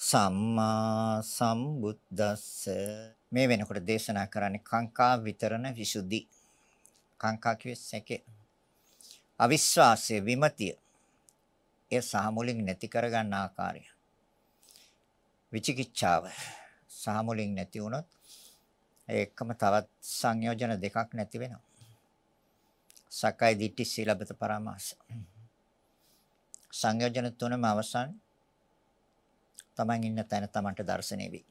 සම්මා සම්බුද්දස්ස. මේ වෙනකොට දේශනා කරන්නේ කාංකා විතරණ විසුද්ධි. කාංකා කිව්වේ අවිශ්වාසය විමතිය. ඒ සහ මුලින් නැති කරගන්න ආකාරය. විචිකිච්ඡාව සහ මුලින් නැති වුණොත් ඒකම තවත් සංයෝජන දෙකක් නැති වෙනවා. සක්කාය දිට්ඨි සීලබත පරාමාස. සංයෝජන තුනම අවසන් තමන් ඉන්න තැන තමන්ට දැర్శණය වෙයි.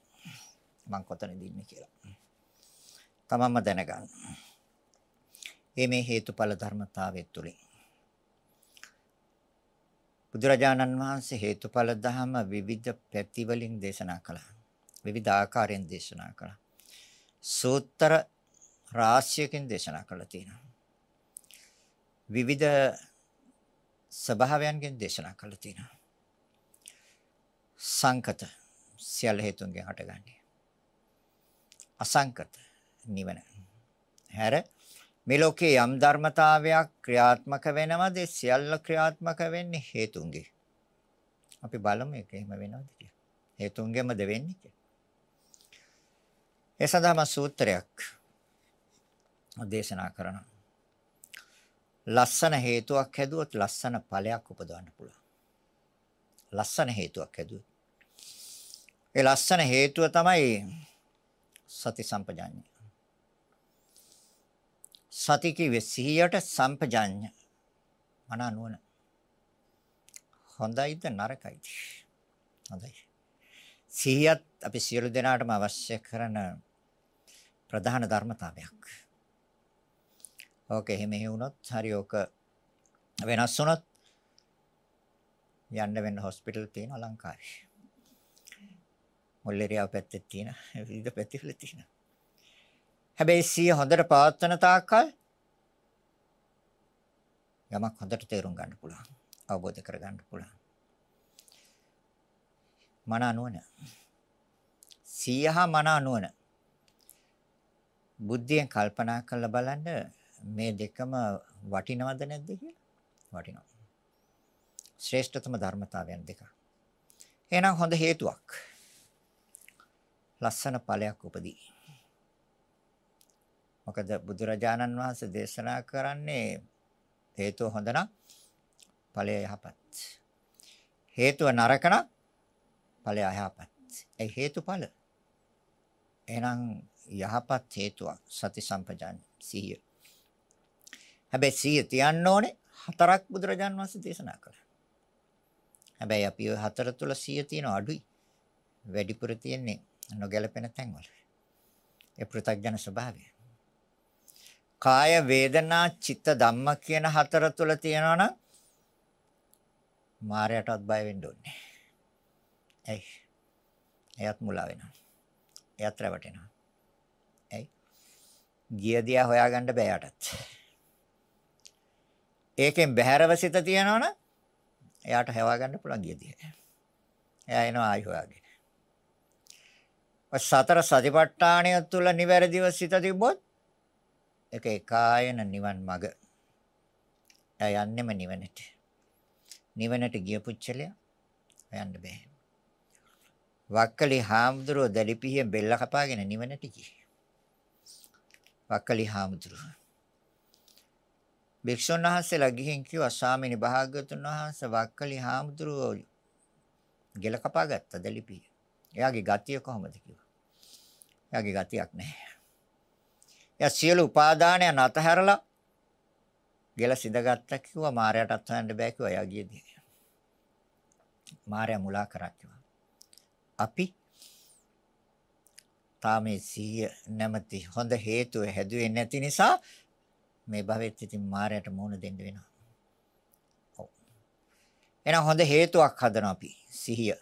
මං කොතනද ඉන්නේ කියලා. තමන්ම දැනගන්න. ඒ මේ හේතුඵල ධර්මතාවය තුලින් බුදුරජාණන් වහන්සේ හේතුඵල ධහම විවිධ පැති වලින් දේශනා කළා. විවිධ ආකාරයෙන් දේශනා කළා. සූත්‍ර රාශියකින් දේශනා කළා තියෙනවා. විවිධ ස්වභාවයන්ගෙන් දේශනා කළා තියෙනවා. සංකත සියල්ල හේතුන්ගෙන් හටගන්නේ. අසංකත නිවන. හැර මේ ලෝකේ යම් ධර්මතාවයක් ක්‍රියාත්මක වෙනවද ඒ සියල්ල ක්‍රියාත්මක වෙන්නේ හේතුන්ගේ. අපි බලමු ඒක එහෙම වෙනවද කියලා. හේතුන්ගෙමද වෙන්නේ කියලා. ඒ සඳහාම සූත්‍රයක් දේශනා කරනවා. ලස්සන හේතුවක් හැදුවොත් ලස්සන ඵලයක් උපදවන්න පුළුවන්. ලස්සන හේතුවක් හැදුවොත් ඒ ලස්සන හේතුව තමයි සති සම්පජාඤ්ඤය. සති කිව්වේ සිහියට සම්පජාඤ්ඤ. මන නුවණ. හොඳයිද නරකයිද? හොඳයි. සිහියත් අපි සියලු දෙනාටම අවශ්‍ය කරන ප්‍රධාන ධර්මතාවයක්. ඕක එහෙම වුණොත් හරි ඕක වෙනස් වුණොත් යන්න වෙන හොස්පිටල් තියෙන ලංකාවේ. මුල්ලේරියාව පැත්තේ තියෙන විවිධ පැතිවල තියෙන. හැබැයි සිය හොඳට පවත්වන තාක්කල් යමක් හොඳට තේරුම් ගන්න පුළුවන්. අවබෝධ කර ගන්න පුළුවන්. මන අනුවන. සියහ මන අනුවන. බුද්ධියෙන් කල්පනා කරලා බලන්න මේ දෙකම වටිනවද නැද්ද කියලා? වටිනවා. ශ්‍රේෂ්ඨතම ධර්මතාවයන් දෙක. එහෙනම් හොඳ හේතුවක්. ලස්සන ඵලයක් උපදී. මොකද බුදුරජාණන් වහන්සේ දේශනා කරන්නේ හේතුව හොඳ නම් ඵලය යහපත්. හේතුව නරක නම් ඵලය අයහපත්. ඒ හේතුඵල. එහෙනම් යහපත් හේතුවක් සති සම්පජාන සිහිය. හැබැයි සිහිය තියන්න ඕනේ හතරක් බුදුරජාණන් වහන්සේ දේශනා කළා. හැබැයි අපි ওই හතර තුල සිහිය තියෙන අඩුයි. වැඩිපුර තියෙන්නේ නොගැලපෙන තැන්වල. ඒ පෘථග්ජන ස්වභාවය. කාය වේදනා චිත්ත ධම්ම කියන හතර තුල තියෙනවා නම් මායයටවත් බය වෙන්න ඕනේ. ඇයි? එයත් මුලා වෙනවා. එයත් රැවටෙනවා. ඇයි? ගිය දියා හොයාගන්න බෑ යටත්. ඒකෙන් බහැරව සිත තියනවනම් එයාට හොයාගන්න පුළුවන් ගිය දියා. එයා එනවා ආයි හොයාගෙන. සතර සතිපට්ඨානය තුල නිවැරදිව සිත තිබ්බොත් ඒක ඒකායන නිවන් මඟ. එයා යන්නෙම නිවනට. නිවනට ගිය පුච්චලයා යන්න බෑ. වක්කලි හාමුදුරුව දැලිපිහියෙන් බෙල්ල කපාගෙන නිවනට ගියේ. වක්කලි හාමුදුරුව. භික්ෂුන් වහන්සේලා ගිහින් කිව්වා ස්වාමීනි භාග්‍යවතුන් වහන්සේ වක්කලි හාමුදුරුව ගෙල කපාගත්ත දැලිපිය. එයාගේ ගතිය කොහොමද කිව්වා. එයාගේ ගතියක් නැහැ. එයා සියලු උපාදානයන් අතහැරලා ගෙල සිඳගත්තා කිව්වා මාරයටත් හොයන්න බෑ කිව්වා එයා ගියදී. මාරයා මුලා කරා කිව්වා. අපි තාමේ සිහිය නැමැති හොඳ හේතුව හැදුවේ නැති නිසා මේ භවෙත් ඉතින් මායයට මුහුණ දෙන්න වෙනවා. ඔව්. එහෙනම් හොඳ හේතුවක් හදන අපි සිහිය.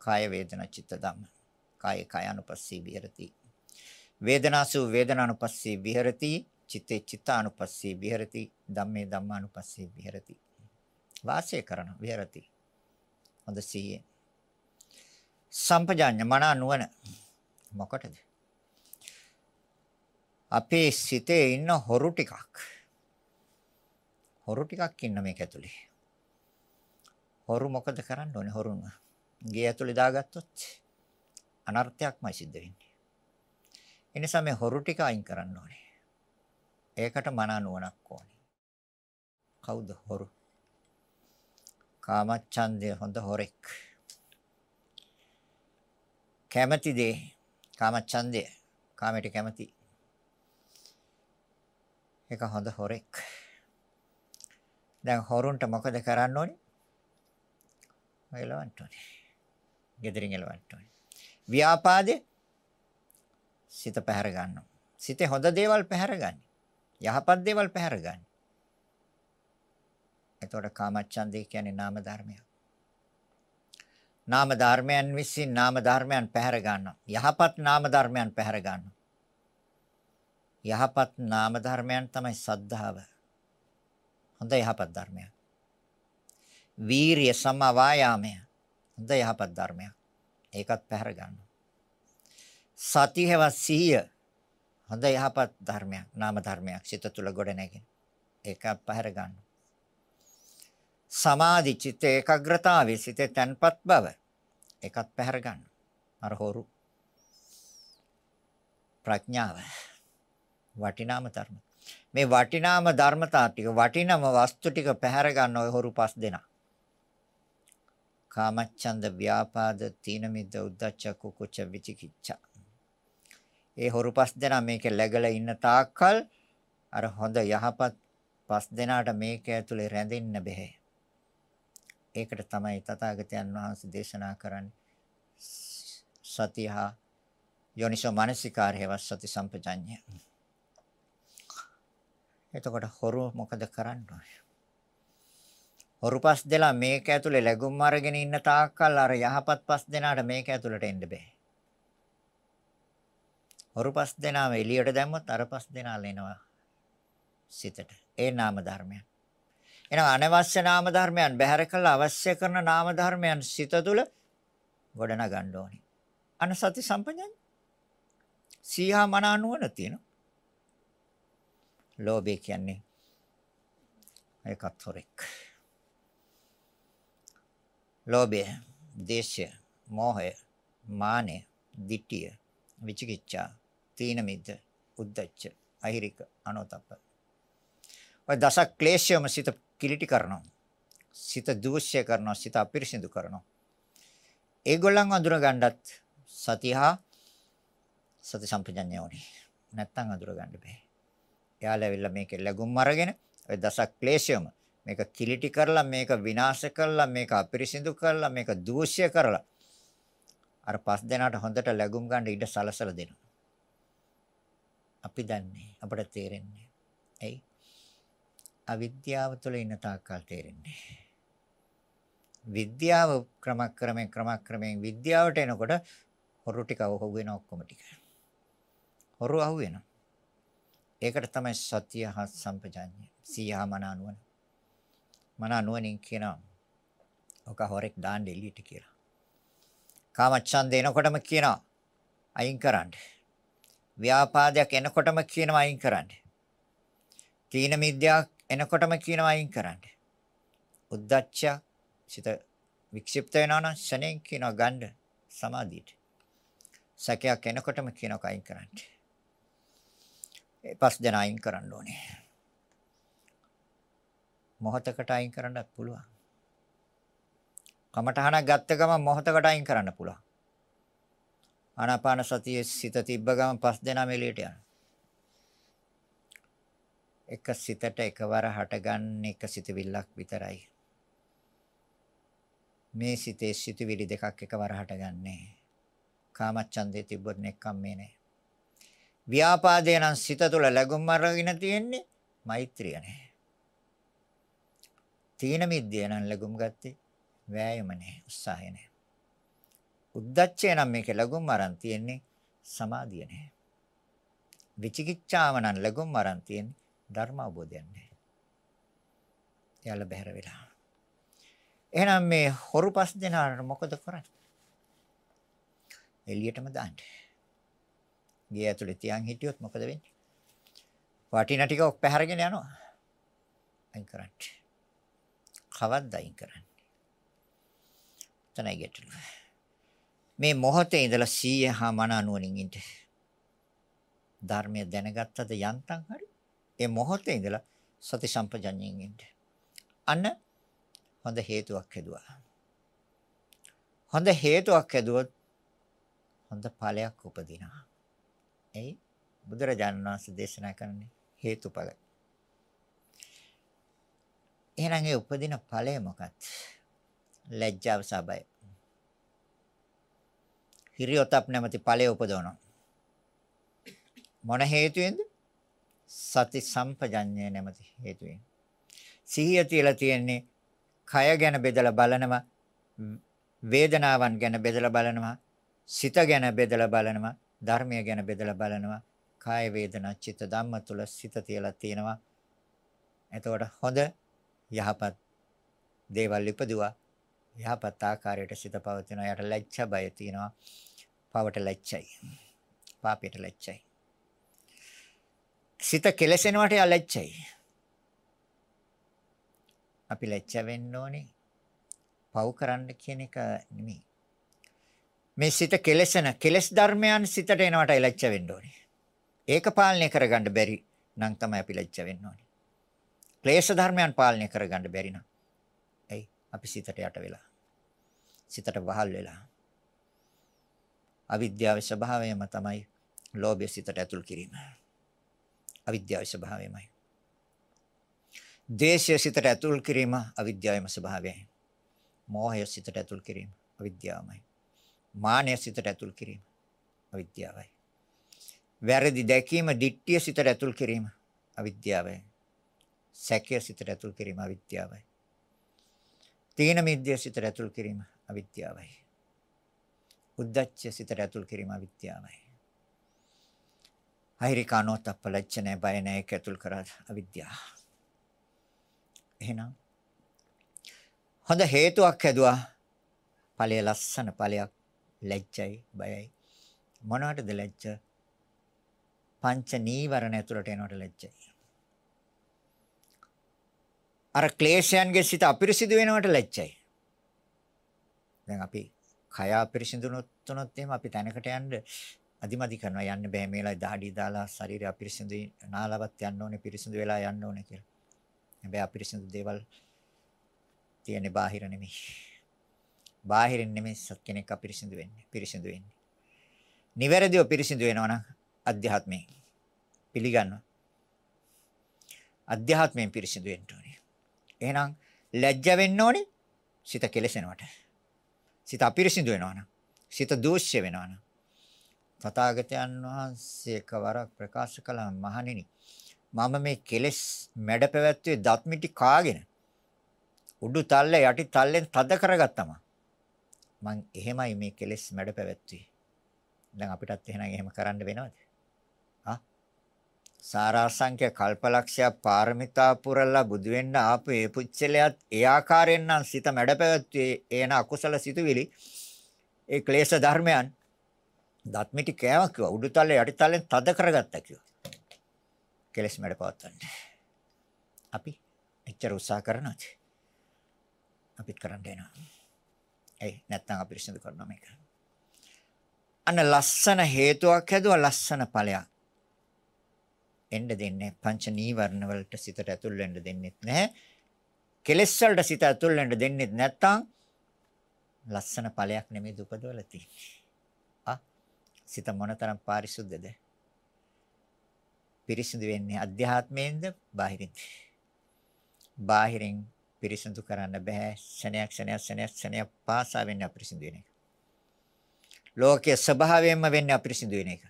කාය වේදනා චිත්ත ධම්ම. කාය කායනුපස්සී විහෙරති. වේදනාසු වේදනානුපස්සී විහෙරති. චිත්තේ චිත්තානුපස්සී විහෙරති. ධම්මේ ධම්මානුපස්සී විහෙරති. වාසය කරන විහෙරති. හොඳ සිහියෙන් සම්පජාඤ්ඤ මන නුවණ මොකටද? අපේ සිතේ ඉන්න හොරු ටිකක්. හොරු ටිකක් ඉන්න මේක ඇතුලේ. හොරු මොකද කරන්න ඕනේ හොරුන්? ගේ ඇතුලේ දාගත්තොත් අනර්ථයක්මයි සිද්ධ වෙන්නේ. ඒ නිසා මේ හොරු ටික අයින් කරන්න ඕනේ. ඒකට මන නුවණක් ඕනේ. කවුද හොරු? කාමච්ඡන්දය හොඳ හොරෙක්. කැමැති දේ කාමච්ඡන්දය කාමයට කැමැති ඒක හොඳ හොරෙක් දැන් හොරුන්ට මොකද කරන්න ඕනේ එලවන්න ඕනේ gedirin එලවන්න ඕනේ ව්‍යාපාදේ සිත පැහැර ගන්නවා සිතේ හොඳ දේවල් පැහැර ගන්න යහපත් දේවල් පැහැර ගන්න එතකොට කාමච්ඡන්දේ කියන්නේ නාම ධර්මයක් නාම ධර්මයන් විසින් නාම ධර්මයන් පැහැර ගන්නවා. යහපත් නාම ධර්මයන් පැහැර ගන්නවා. යහපත් නාම ධර්මයන් තමයි සද්ධාව. හොඳ යහපත් ධර්මයක්. වීරිය සම වායාමය. හොඳ යහපත් ධර්මයක්. ඒකත් පැහැර ගන්නවා. සතියව සිහිය හොඳ යහපත් ධර්මයක්. නාම ධර්මයක්. සිත තුළ ගොඩ නැගෙන. ඒකත් පැහැර ගන්නවා. සමාධි චිත්ත ඒකාග්‍රතාවයේ සිතේ තන්පත් බව ඒකත් පැහැර ගන්න. අර හොරු ප්‍රඥාව වටිනාම ධර්ම. මේ වටිනාම ධර්මතා ටික වටිනම වස්තු ටික පැහැර ගන්න ඔය හොරු පස් දෙනා. කාමච්ඡන්ද ව්‍යාපාද තීන මිද්ද උද්ධච්ච කුකුච්ච විචිකිච්ඡා. ඒ හොරු පස් දෙනා මේකේ läගලා ඉන්න තාක්කල් අර හොඳ යහපත් පස් දෙනාට මේක ඇතුලේ රැඳෙන්න බෑ. ඒකට තමයි තථාගතයන් වහන්සේ දේශනා කරන්නේ සතියහ යෝනිසෝ මානසිකාරයව සති සම්පජඤ්ඤය. එතකොට හොරු මොකද කරන්නේ? හොරු පස් දෙලා මේක ඇතුලේ ලැබුම් අරගෙන ඉන්න තාක්කල් අර යහපත් පස් දෙනාට මේක ඇතුලට එන්න බෑ. හොරු පස් දෙනාම එළියට දැම්මොත් අර පස් දෙනා ලෙනවා සිතට. ඒ නාම ධර්මයන්. එහෙනම් අනවශ්‍ය නාම ධර්මයන් බැහැර කළා අවශ්‍ය කරන නාම ධර්මයන් සිත තුළ ගොඩනගා ගන්න ඕනේ. අන සති සම්පජඤ්ඤ. සීහා මන නුවණ තියෙනවා. ලෝභය කියන්නේ ඒකත් හොරෙක්. ලෝභය, දේශය, මෝහය, මානය, ditthිය, විචිකිච්ඡා, තීන මිද්ද, උද්ධච්ච, අහිරික, අනෝතප්ප. ඔය දස ක්ලේශයම සිත කිලිටි කරනවා. සිත දූෂ්‍ය කරනවා, සිත අපිරිසිදු කරනවා. ඒගොල්ලන් අඳුර ගන්නත් සතිහා සති සම්පජඤ්ඤය ඕනේ. නැත්තම් අඳුර ගන්න බෑ. එයාලා ඇවිල්ලා මේකේ ලැබුම් අරගෙන ඔය දස ක්ලේශයම මේක කිලිටි කරලා මේක විනාශ කරලා මේක අපිරිසිදු කරලා මේක දූෂ්‍ය කරලා අර පස් දෙනාට හොඳට ලැබුම් ගන්න ඉඩ සලසලා දෙනවා. අපි දන්නේ අපිට තේරෙන්නේ. ඇයි? අවිද්‍යාව තුළ ඉන්න තාක්කල් තේරෙන්නේ. විද්‍යාව ක්‍රමක්‍රමයෙන් ක්‍රමක්‍රමයෙන් විද්‍යාවට එනකොට හොරු ටික අහු වෙන ඔක්කොම ටික. හොරු අහු වෙනවා. ඒකට තමයි සත්‍ය හා සම්පජාඤ්ඤය. සීහා මනානුවන. මනානුවනින් කියනවා ඔක හොරෙක් දාන්න එළියට කියලා. කාමච්ඡන්ද එනකොටම කියනවා අයින් කරන්න. ව්‍යාපාදයක් එනකොටම කියනවා අයින් කරන්න. තීන මිද්‍යාවක් එනකොටම කියනවා අයින් කරන්න. උද්දච්ච සිත වික්ෂිප්ත වෙනවා නම් ශණෙන් කියනවා ගන්න සමාධියට. සැකයක් එනකොටම කියනවා අයින් කරන්න. ඒ පස් දෙනා අයින් කරන්න ඕනේ. මොහතකට අයින් කරන්නත් පුළුවන්. කමටහනක් ගත්ත ගමන් මොහතකට අයින් කරන්න පුළුවන්. ආනාපාන සතියේ සිත තිබ්බ ගමන් පස් දෙනාම එළියට යනවා. එක සිතට එකවර හටගන්න එක සිතවිල්ලක් විතරයි. මේ සිතේ සිතවිලි දෙකක් එකවර හටගන්නේ. කාමච්ඡන්දේ තිබ්බොත් නෙක්කම් මේ නෑ. ව්‍යාපාදේ නම් සිත තුළ ලැබුම් අරගෙන තියෙන්නේ මෛත්‍රිය නෑ. තීන මිද්දේ නම් ලැබුම් ගත්තේ වෑයම නෑ උත්සාහය නෑ. උද්දච්චය නම් මේක ලැබුම් අරන් තියෙන්නේ සමාධිය නෑ. විචිකිච්ඡාව නම් ලැබුම් අරන් තියෙන්නේ ධර්ම අවබෝධයක් නෑ. එයාලා බැහැර වෙලා. එහෙනම් මේ හොරු පස් දෙනාට මොකද කරන්නේ? එළියටම දාන්න. ගේ ඇතුලේ තියන් හිටියොත් මොකද වෙන්නේ? වටින ටික ඔක් පැහැරගෙන යනවා. අයින් කරන්න. කවද්ද අයින් කරන්නේ? තනයි ගැටලුව. මේ මොහොතේ ඉඳලා 100 හා මන අනුවණින් ඉන්න. ධර්මය දැනගත්තද යන්තම් හරි? ඒ මොහොතේ ඉඳලා සති සම්පජඤ්ඤයෙන් ඉන්න. අන්න හොඳ හේතුවක් හදුවා. හොඳ හේතුවක් හදුවොත් හොඳ ඵලයක් උපදිනවා. එයි බුදුරජාණන් වහන්සේ දේශනා කරන්නේ හේතුඵල. එහෙනම් ඒ උපදින ඵලය මොකක්ද? ලැජ්ජාව සබය. හිරියොතප් නැමැති ඵලය උපදවනවා. මොන හේතුවෙන්ද? සති සම්පජඤ්ඤය නැමැති හේතුවෙන්. සිහිය තියලා තියෙන්නේ කය ගැන බෙදලා බලනවා වේදනාවන් ගැන බෙදලා බලනවා සිත ගැන බෙදලා බලනවා ධර්මය ගැන බෙදලා බලනවා කාය වේදනා චිත්ත ධම්ම තුල සිත තියලා තියෙනවා එතකොට හොඳ යහපත් දේවල් ඉපදුවා යහපත් ආකාරයට සිත පවතිනවා යට ලැජ්ජ බය තියෙනවා පවට ලැජ්ජයි පාපයට ලැජ්ජයි සිත කෙලසෙනවට යා ලැජ්ජයි. අපි ලැජ්ජ වෙන්න ඕනේ. පව් කරන්න කියන එක නෙමෙයි. මේ සිත කෙලසෙන කෙලස් ධර්මයන් සිතට එනවට ලැජ්ජ වෙන්න ඕනේ. ඒක පාලනය කරගන්න බැරි නම් තමයි අපි ලැජ්ජ වෙන්න ඕනේ. ක්ලේශ ධර්මයන් පාලනය කරගන්න බැරි නම් එයි අපි සිතට යට වෙලා. සිතට වහල් වෙලා. අවිද්‍යාවේ ස්වභාවයම තමයි ලෝභය සිතට ඇතුල් කිරීම. අවිද්‍යාවේ ස්වභාවයමයි. දේශය සිතට ඇතුල් කිරීම අවිද්‍යාවේම ස්වභාවයයි. මෝහය සිතට ඇතුල් කිරීම අවිද්‍යාවමයි. මානය සිතට ඇතුල් කිරීම අවිද්‍යාවයි. වැරදි දැකීම, දිට්ඨිය සිතට ඇතුල් කිරීම අවිද්‍යාවයි. සැකය සිතට ඇතුල් කිරීම අවිද්‍යාවයි. තීන මිද්‍ය සිතට ඇතුල් කිරීම අවිද්‍යාවයි. උද්දච්ච සිතට ඇතුල් කිරීම අවිද්‍යාවයි. අහිරිකානෝ තප්පලච්ච නැහැ බය නැහැ ඒක ඇතුල් කරා අවිද්‍යාව. එහෙනම් හොඳ හේතුවක් හැදුවා ඵලය ලස්සන ඵලයක් ලැජ්ජයි බයයි මොනවටද ලැජ්ජ පංච නීවරණ ඇතුළට එනවට ලැජ්ජයි අර ක්ලේශයන්ගේ සිත අපිරිසිදු වෙනවට ලැජ්ජයි දැන් අපි කය අපිරිසිදුනොත් තුනොත් එහෙම අපි තැනකට යන්න අදිමදි කරනවා යන්න බෑ මේලා දහඩිය දාලා ශරීරය අපිරිසිදුයි නාලවත් යන්න ඕනේ පිරිසිදු වෙලා යන්න ඕනේ කියලා. හැබැයි අපිරිසිදු දේවල් තියෙන්නේ බාහිර නෙමෙයි. බාහිරින් නෙමෙයි සත් කෙනෙක් අපිරිසිදු වෙන්නේ. පිරිසිදු වෙන්නේ. නිවැරදිව පිරිසිදු වෙනවා නම් අධ්‍යාත්මයෙන් පිළිගන්නවා. අධ්‍යාත්මයෙන් පිරිසිදු වෙන්න ඕනේ. එහෙනම් ලැජ්ජ වෙන්න ඕනේ සිත කෙලසෙනවට. සිත අපිරිසිදු වෙනවා නම් සිත දූෂ්‍ය වෙනවා නම් තථාගතයන් වහන්සේ එකවරක් ප්‍රකාශ කළා මහණෙනි මම මේ කෙලෙස් මැඩ පැවැත්වුවේ දත් මිටි කාගෙන උඩු තල්ල යටි තල්ලෙන් තද කරගත්තම මං එහෙමයි මේ කෙලෙස් මැඩ පැවැත්වුවේ. දැන් අපිටත් එහෙනම් එහෙම කරන්න වෙනවද? ආ සාරාංශක කල්පලක්ෂය පාරමිතා පුරලා බුදු වෙන්න ආපු ඒ පුච්චලයක් ඒ ආකාරයෙන් නම් සිත මැඩ පැවැත්වුවේ එන අකුසල සිතුවිලි ඒ ක්ලේශ ධර්මයන් දත් මිටි කෑවා කිව්වා. උඩු තල්ලේ යටි තල්ලෙන් තද කරගත්තා කිව්වා. කෙලස් මැඩ පවත්තන්න. අපි එච්චර උත්සාහ කරනවද? අපිත් කරන්න එනවා. ඒ නැත්තම් අපි පිරිසිදු කරනවා මේක. අන්න ලස්සන හේතුවක් හැදුවා ලස්සන ඵලයක්. එන්න දෙන්නේ පංච නීවරණ වලට සිතට ඇතුල් වෙන්න දෙන්නෙත් නැහැ. කෙලෙස් වලට සිත ඇතුල් වෙන්න දෙන්නෙත් නැත්තම් ලස්සන ඵලයක් නෙමෙයි දුපදවල තියෙන්නේ. සිත මොනතරම් පාරිශුද්ධද? පිරිසිදු වෙන්නේ අධ්‍යාත්මයෙන්ද බාහිරින්ද? බාහිරින් පිරිසිදු කරන්න බෑ. ශනයක් ශනයක් ශනයක් ශනයක් පාසා වෙන්නේ අපිරිසිදු වෙන එක. ලෝකයේ ස්වභාවයෙන්ම වෙන්නේ අපිරිසිදු වෙන එක.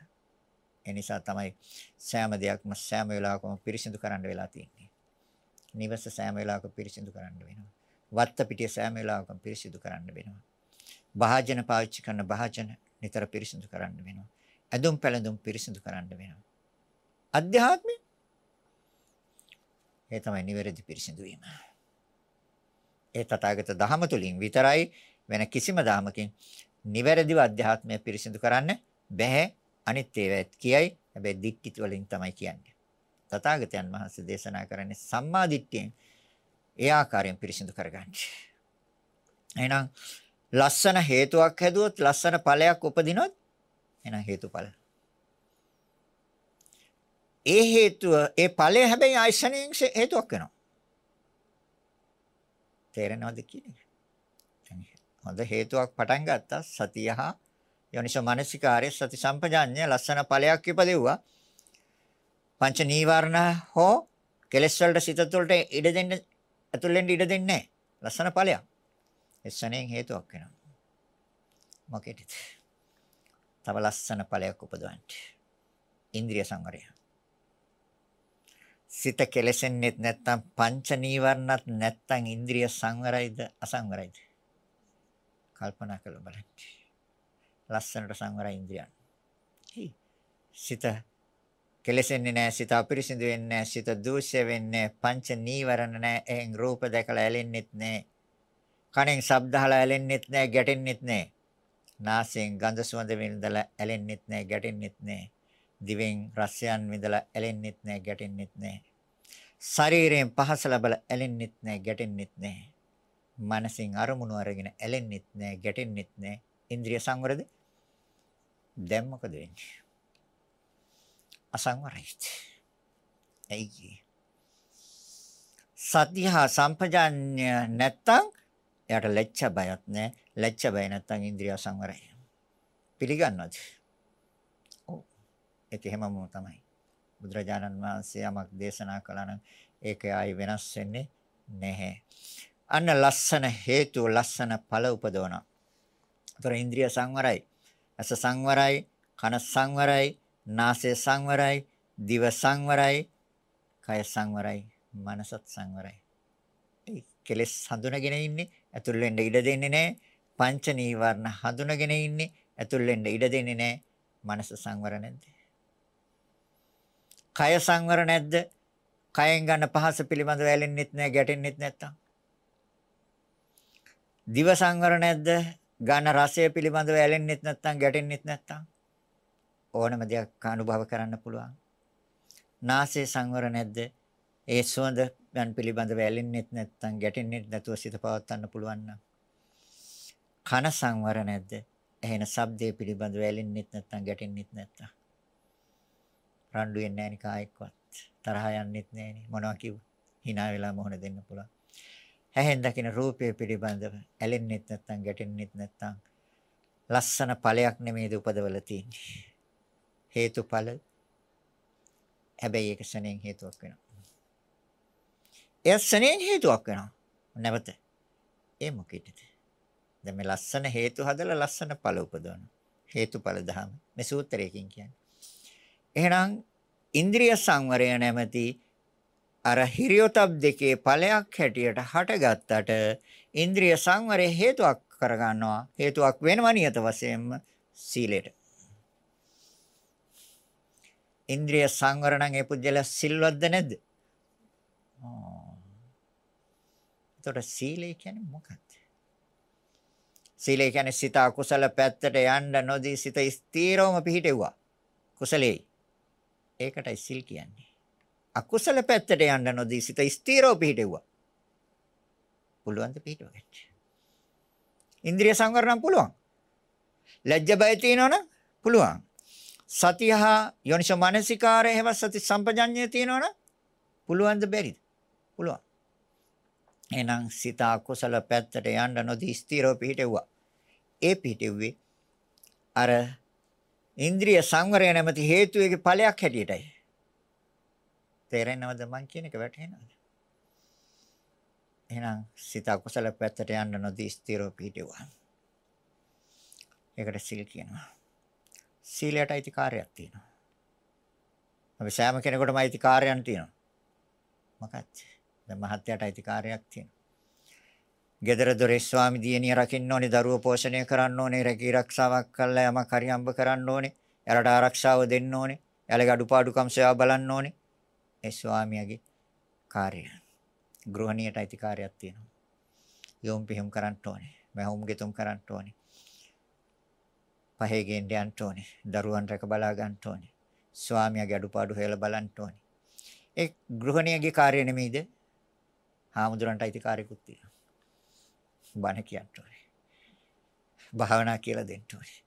ඒ නිසා තමයි සෑම දෙයක්ම සෑම වෙලාවකම පිරිසිදු කරන්න වෙලා තියෙන්නේ. නිවස සෑම වෙලාවක පිරිසිදු කරන්න වෙනවා. වත්ත පිටිය සෑම වෙලාවකම පිරිසිදු කරන්න වෙනවා. භාජන පාවිච්චි කරන භාජන නිතර පිරිසිදු කරන්න වෙනවා. ඇඳුම් පැළඳුම් පිරිසිදු කරන්න වෙනවා. අධ්‍යාත්මය ඒ තමයි නිවැරදි පිරිසිදු වීම. ඒ තථාගත ධහම තුලින් විතරයි වෙන කිසිම ධහමකින් නිවැරදිව අධ්‍යාත්මය පිරිසිදු කරන්න බැහැ. අනිත් ඒවාත් කියයි. හැබැයි දික්කිත වලින් තමයි කියන්නේ. තථාගතයන් වහන්සේ දේශනා කරන්නේ සම්මා දිට්ඨියෙන් ඒ ආකාරයෙන් පිරිසිදු කරගන්න. එහෙනම් ලස්සන හේතුවක් හැදුවොත් ලස්සන ඵලයක් උපදිනොත් එහෙනම් හේතුඵල. ඒ හේතුව ඒ ඵලය හැබැයි ආයශණයෙන් හේතුවක් වෙනවා. තේරෙනවද කියන්නේ? හොඳ හේතුවක් පටන් ගත්තා සතිය හා යෝනිසෝ මනසිකාරය සති සම්පජාඤ්ඤය ලස්සන ඵලයක් ඉපදෙව්වා. පංච නීවරණ හෝ කෙලෙස් වලට සිත තුළට ඉඩ දෙන්න ඇතුළෙන් ඉඩ දෙන්නේ නැහැ. ලස්සන ඵලයක්. එස්සනෙන් හේතුවක් වෙනවා. මොකෙටද? තව ලස්සන ඵලයක් උපදවන්න. ඉන්ද්‍රිය සංවරය. සිත කෙලෙසෙන්නේත් නැත්තම් පංච නීවරණත් නැත්තම් ඉන්ද්‍රිය සංවරයිද අසංවරයිද? කල්පනා කරලා බලන්න. ලස්සනට සංවර ඉන්ද්‍රියන්. සිත කෙලෙසෙන්නේ නැහැ, සිත අපිරිසිදු වෙන්නේ නැහැ, සිත දූෂ්‍ය වෙන්නේ පංච නීවරණ නැහැ, එහෙන් රූප දැකලා ඇලෙන්නෙත් නැහැ. කනෙන් ශබ්ද අහලා ඇලෙන්නෙත් නැහැ, ගැටෙන්නෙත් නැහැ. නාසයෙන් ගඳ සුවඳ විඳලා ඇලෙන්නෙත් නැහැ, ගැටෙන්නෙත් නැහැ. දිවෙන් රසයන් විඳලා ඇලෙන්නෙත් නැහැ, ගැටෙන්නෙත් නැහැ. ශරීරයෙන් පහස ලැබලා ඇලෙන්නෙත් නැහැ, ගැටෙන්නෙත් නැහැ. මනසින් අරමුණු අරගෙන ඇලෙන්නෙත් නැහැ, ගැටෙන්නෙත් නැහැ. ඉන්ද්‍රිය සංවරද? දැන් මොකද වෙන්නේ? අසංවරයි. ඇයි සතිහා සම්පජාඤ්ඤ නැත්තම් එයාට ලැජ්ජ බයක් නැහැ. ලැජ්ජ බය නැත්තම් ඉන්ද්‍රිය සංවරයි. පිළිගන්නවද? ඔව්. ඒක එහෙමම තමයි. බුදුරජාණන් වහන්සේ යමක් දේශනා කළා නම් ඒක ආයි වෙනස් වෙන්නේ නැහැ. අන්න ලස්සන හේතු ලස්සන ඵල උපදවනවා. ඒතර ඉන්ද්‍රිය සංවරයි. ඇස සංවරයි, කන සංවරයි, නාසය සංවරයි, දිව සංවරයි, කය සංවරයි, මනසත් සංවරයි. ඒ කෙලෙස් හඳුනගෙන ඉන්නේ ඇතුල් වෙන්න ඉඩ දෙන්නේ නැහැ. පංච නීවරණ හඳුනගෙන ඉන්නේ ඇතුල් වෙන්න ඉඩ දෙන්නේ නැහැ. මනස සංවර නැද්ද? කය සංවර නැද්ද? කයෙන් ගන්න පහස පිළිබඳව ඇලෙන්නෙත් නැහැ, ගැටෙන්නෙත් නැත්තම්. දිව සංවර නැද්ද? ඝන රසය පිළිබඳව ඇලෙන්නෙත් නැත්නම් ගැටෙන්නෙත් නැත්නම් ඕනම දෙයක් අනුභව කරන්න පුළුවන්. නාසය සංවර නැද්ද? ඒ සුවඳ යන් පිළිබඳව ඇලෙන්නෙත් නැත්නම් ගැටෙන්නෙත් නැතුව සිත පවත්වන්න පුළුවන් නම්. කන සංවර නැද්ද? එහෙන ශබ්දයේ පිළිබඳව ඇලෙන්නෙත් නැත්නම් ගැටෙන්නෙත් නැත්නම්. රණ්ඩු වෙන්නේ නැහැ නේ කායෙක්වත්. තරහ යන්නෙත් නැහැ නේ. මොනවා කිව්ව? hina වෙලා මොහොන දෙන්න පුළුවන්. ඇහෙන් දකින රූපය පිළිබඳව ඇලෙන්නෙත් නැත්නම් ගැටෙන්නෙත් නැත්නම් ලස්සන ඵලයක් නෙමේද උපදවල තියෙන්නේ. හේතුඵල හැබැයි ඒක ශණයෙන් හේතුවක් වෙනවා. ඒ ශණයෙන් හේතුවක් වෙනවා. නැවත. ඒ මොකෙටද? දැන් මේ ලස්සන හේතු හදලා ලස්සන ඵල උපදවනවා. හේතුඵල දහම. මේ සූත්‍රයකින් කියන්නේ. එහෙනම් ඉන්ද්‍රිය සංවරය නැමැති අර හිරියොතප් දෙකේ ඵලයක් හැටියට හටගත්තට ඉන්ද්‍රිය සංවරය හේතුවක් කරගන්නවා හේතුවක් වෙනවා නියත වශයෙන්ම සීලයට ඉන්ද්‍රිය සංවර නම් ඒ පුජ්‍යල සිල්වත්ද නැද්ද? එතකොට සීලය කියන්නේ මොකක්ද? සීලය කියන්නේ සිත අකුසල පැත්තට යන්න නොදී සිත ස්ථීරවම පිහිටෙව්වා. කුසලයේ. ඒකටයි සිල් කියන්නේ. අකුසල පැත්තට යන්න නොදී සිත ස්ථීරව පිහිටෙව්වා. පුළුවන් ද පිහිටව ගන්න. ඉන්ද්‍රිය සංවරණම් පුළුවන්. ලැජ්ජ බය තියෙනවනම් පුළුවන්. සතියහ යෝනිසෝ මානසිකාරය හැව සති සම්පජඤ්ඤය තියෙනවනම් පුළුවන් ද බැරිද? පුළුවන්. එහෙනම් සිත අකුසල පැත්තට යන්න නොදී ස්ථීරව පිහිටෙව්වා. ඒ පිහිටෙව්වේ අර ඉන්ද්‍රිය සංවරය නැමැති හේතුවේගේ ඵලයක් හැටියටයි. තේරෙනවද මං කියන එක වැටහෙනවද? එහෙනම් සිත අකුසල පැත්තට යන්න නොදී ස්ථිරව පිහිටුවා. ඒකට සිල් කියනවා. සීලයට අයිතිකාරයක් තියෙනවා. අපි සෑම කෙනෙකුටම අයිතිකාරයන් තියෙනවා. මොකක්ද? දැන් මහත්යට අයිතිකාරයක් තියෙනවා. ගෙදර දොරේ ස්වාමි දියණිය රකින්න ඕනේ, දරුවෝ පෝෂණය කරන්න ඕනේ, රැකී රක්ෂාවක් කළා යමක් හරි හම්බ කරන්න ඕනේ, එයාලට ආරක්ෂාව දෙන්න ඕනේ, එයාලගේ අඩුපාඩුකම් සේවා බලන්න ඕනේ. ඒ ස්වාමියාගේ කාර්යය. ගෘහණියට අයිතිකාරයක් තියෙනවා. යොම් පිහුම් කරන්න ඕනේ. මහුම් ගෙතුම් කරන්න ඕනේ. පහේ ගෙන්න යන්න ඕනේ. දරුවන් රැක බලා ගන්න ඕනේ. ස්වාමියාගේ අඩුපාඩු හොයලා බලන්න ඕනේ. ඒ ගෘහණියගේ කාර්යය නෙමෙයිද? හාමුදුරන්ට අයිතිකාරයකුත් තියෙනවා. බණ කියන්න ඕනේ. භාවනා කියලා දෙන්න ඕනේ.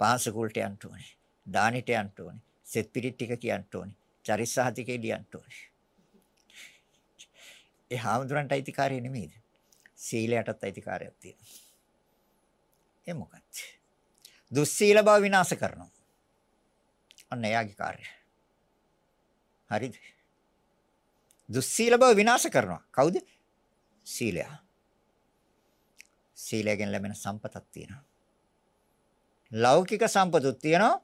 පාසකුල්ට යන්න ඕනේ. දානිට යන්න ඕනේ. සෙත් පිරිත් ටික කියන්න ඕනේ. චරිස්සහතිකේ ලියන්න ඕනේ. ඒ හාමුදුරන්ට අයිතිකාරය නෙමෙයිද? සීලයටත් අයිතිකාරයක් තියෙනවා. ඒ මොකක්ද? දුස්සීල බව විනාශ කරනවා. අන්න එයාගේ කාර්යය. හරිද? දුස්සීල බව විනාශ කරනවා. කවුද? සීලය. සීලයෙන් ලැබෙන සම්පතක් තියෙනවා. ලෞකික සම්පතුත් තියෙනවා.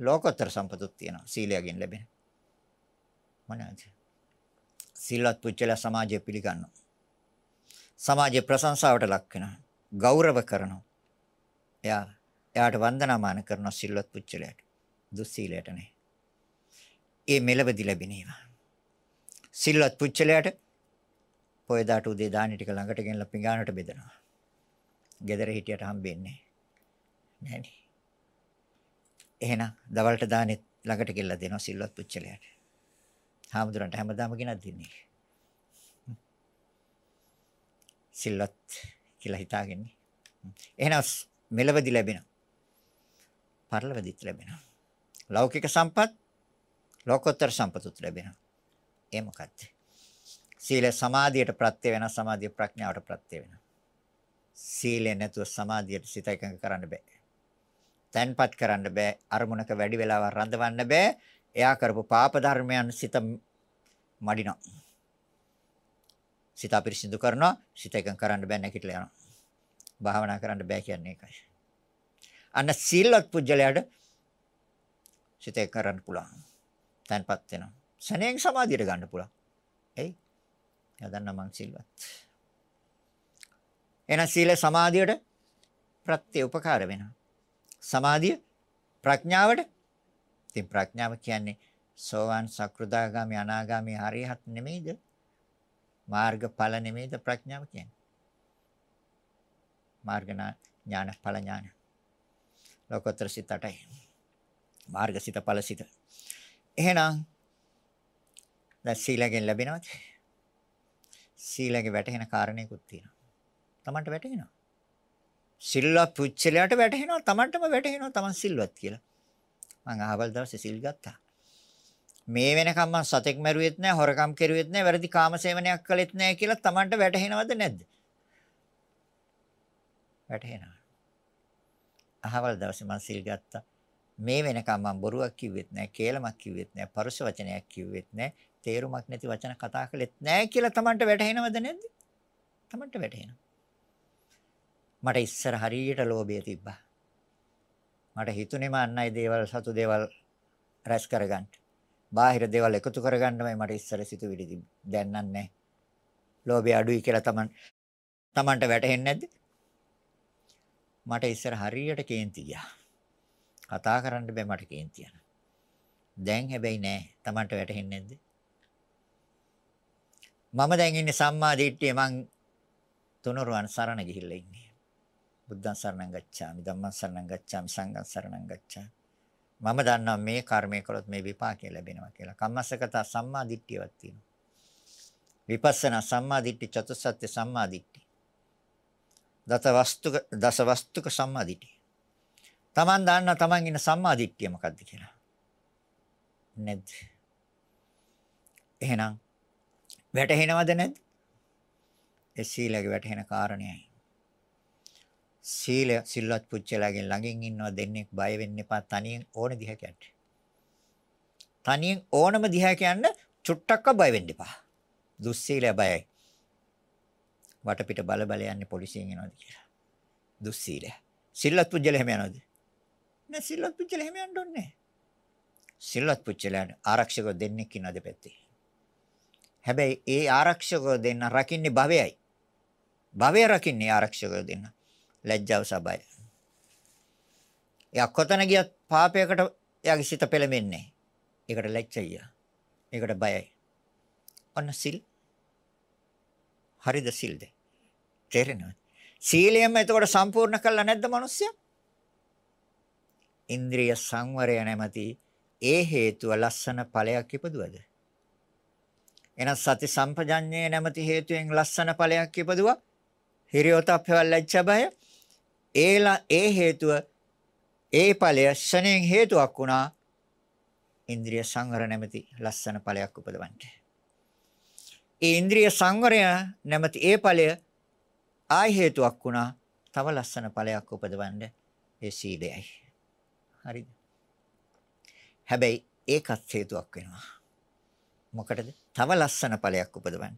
ලෝකෝත්තර සම්පතුත් තියෙනවා. සීලයෙන් ලැබෙන. මොනවාද? සීලවත් පුච්චල සමාජය පිළිගන්නවා. සමාජයේ ප්‍රශංසාවට ලක් වෙනවා. ගෞරව කරනවා. එයා එයාට වන්දනාමාන කරනවා සිල්වත් පුච්චලයට. දුස්සීලයට නේ. ඒ මෙලවදි ලැබෙන ඒවා. සිල්වත් පුච්චලයට පොයදාට උදේ දානි ටික ළඟට ගෙනලා පිඟානට බෙදනවා. ගෙදර හිටියට හම්බෙන්නේ නැහැ එහෙනම් දවල්ට දානෙත් ළඟට ගෙල්ලා දෙනවා සිල්වත් පුච්චලයට. හාමුදුරන්ට හැමදාම ගෙනත් දෙන්නේ. සිල්වත් කියලා හිතාගන්නේ. එහෙනම් මෙලවදි ලැබෙනවා. පරලවදිත් ලැබෙනවා. ලෞකික සම්පත් ලෝකෝත්තර සම්පතුත් ලැබෙනවා. ඒ මොකද්ද? සීල සමාධියට ප්‍රත්‍ය වෙන සමාධිය ප්‍රඥාවට ප්‍රත්‍ය වෙනවා. සීලය නැතුව සමාධියට සිත එකඟ කරන්න බෑ. තැන්පත් කරන්න බෑ. අරමුණක වැඩි වෙලාවක් රඳවන්න බෑ. එයා කරපු පාප ධර්මයන් සිත මඩිනවා. සිත අපිරිසිදු කරනවා. සිත එකඟ කරන්න බෑ නැගිටලා යනවා. භාවනා කරන්න බෑ කියන්නේ ඒකයි. අන්න සීලවත් පුජ්‍යලයට සිත එකඟ කරන්න පුළුවන්. තැන්පත් වෙනවා. සනේන් සමාධියට ගන්න පුළුවන්. එයි. එයා දන්නා මං සිල්වත්. එහෙනම් සීල සමාධියට ප්‍රත්‍ය උපකාර වෙනවා. සමාධිය ප්‍රඥාවට ඉතින් ප්‍රඥාව කියන්නේ සෝවාන් සක්‍රුදාගාමි අනාගාමි හරියහත් නෙමෙයිද? මාර්ගඵල නෙමෙයිද ප්‍රඥාව කියන්නේ? මාර්ග ඥාන ඵල ඥාන. ලෝකෝත්තර සිත 8යි. මාර්ග සිත ඵල සිත. එහෙනම් දැන් සීලයෙන් ලැබෙනවද? සීලයෙන් වැටහෙන කාරණේකුත් තියෙනවා. Tamanට වැටහෙනවා. සිල්වත් පුච්චලයට වැටහෙනවා Tamanටම වැටහෙනවා Taman සිල්වත් කියලා. මං අහවල් දවසේ සිල් ගත්තා. මේ වෙනකම් මං සතෙක් මැරුවෙත් නැහැ, හොරකම් කෙරුවෙත් නැහැ, වැරදි කාමසේවනයක් කළෙත් නැහැ කියලා Tamanට වැටහෙනවද නැද්ද? වැටහෙනවා. අහවල් දවසේ මං සිල් ගත්තා. මේ වෙනකම් මං බොරුවක් කිව්වෙත් නැහැ, කේලමක් කිව්වෙත් නැහැ, පරුෂ වචනයක් කිව්වෙත් නැහැ, තේරුමක් නැති වචන කතා කළෙත් නැහැ කියලා Tamanට වැටහෙනවද නැද්ද? Tamanට වැටහෙනවා. මට ඉස්සර හරියට ලෝභය තිබ්බා. මට හිතුනේම අන්නයි දේවල් සතු දේවල් රැස් කරගන්න. බාහිර දේවල් එකතු කරගන්නමයි මට ඉස්සර සිතුවිලි තිබ්බේ. දැන් නෑ. ලෝභය අඩුයි කියලා තමන් තමන්ට වැටහෙන්නේ නැද්ද? මට ඉස්සර හරියට කේන්ති ගියා. කතා කරන්න බෑ මට කේන්ති යන. දැන් හැබැයි නෑ. තමන්ට වැටහෙන්නේ නැද්ද? මම දැන් ඉන්නේ සම්මා දිට්ඨිය මං තුනුරුවන් සරණ ගිහිල්ලා ඉන්නේ. බුද්ධං සරණං ගච්ඡාමි ධම්මං සරණං ගච්ඡාමි සංඝං සරණං ගච්ඡාමි. මම දන්නවා මේ කර්මය කළොත් මේ විපාකය ලැබෙනවා කියලා. කම්මස්සගත සම්මා දිට්ඨියක් තියෙනවා. විපස්සනා සම්මා දිට්ඨි චතුස්සත්‍ය සම්මා දිට්ඨි. දත වස්තුක දස වස්තුක සම්මා දිට්ඨි Taman දන්නා Taman ඉන්න සම්මා දිට්ඨිය මොකද්ද කියලා? නැද්ද? එහෙනම් වැටහෙනවද නැද්ද? ඒ සීලයේ වැටහෙන කාරණේයි සීල සිල්වත් පුච්චලාගෙන් ළඟින් ඉන්නවා දෙන්නෙක් බය වෙන්න එපා තනියෙන් ඕන දිහා කියන්න. තනියෙන් ඕනම දිහා කියන්න චුට්ටක්ක බය වෙන්න එපා. දුස්සීලය බයයි. වටපිට බල බල යන්නේ පොලිසියෙන් එනවාද කියලා. දුස්සීලය. සිල්වත් පුජ්‍යල හැම යනවාද? නෑ සිල්වත් පුජ්‍යල හැම යන්න ඕනේ. සිල්වත් පුජ්‍යලයන් ආරක්ෂක දෙන්නෙක් ඉන්නවා දෙපැත්තේ. හැබැයි ඒ ආරක්ෂක දෙන්න රකින්නේ භවයයි. භවය රකින්නේ ආරක්ෂක දෙන්න. ලැජ්ජාව සබය. එයා කොතන ගියත් පාපයකට එයාගේ සිත පෙළඹෙන්නේ. ඒකට ලැජ්ජය. ඒකට බයයි. ඔන්න සිල්. හරිද සිල්ද? තේරෙනවද? සීලයම එතකොට සම්පූර්ණ කළා නැද්ද මිනිස්සයා? ඉන්ද්‍රිය සංවරය නැමැති ඒ හේතුව ලස්සන ඵලයක් ඉපදුවද? එහෙනම් සති සම්පජඤ්ඤය නැමැති හේතුවෙන් ලස්සන ඵලයක් ඉපදුවා. හිරියොතප්පවල් ලැජ්ජබය. ඒලා ඒ හේතුව ඒ ඵලය ශණයෙන් හේතුවක් වුණා. ඉන්ද්‍රිය සංවර නැමැති ලස්සන ඵලයක් උපදවන්න. ඒ ඉන්ද්‍රිය සංවරය නැමැති ඒ ඵලය ආයි හේතුවක් වුණා තව ලස්සන ඵලයක් උපදවන්න ඒ සීලයයි. හරිද? හැබැයි ඒකත් හේතුවක් වෙනවා. මොකටද? තව ලස්සන ඵලයක් උපදවන්න.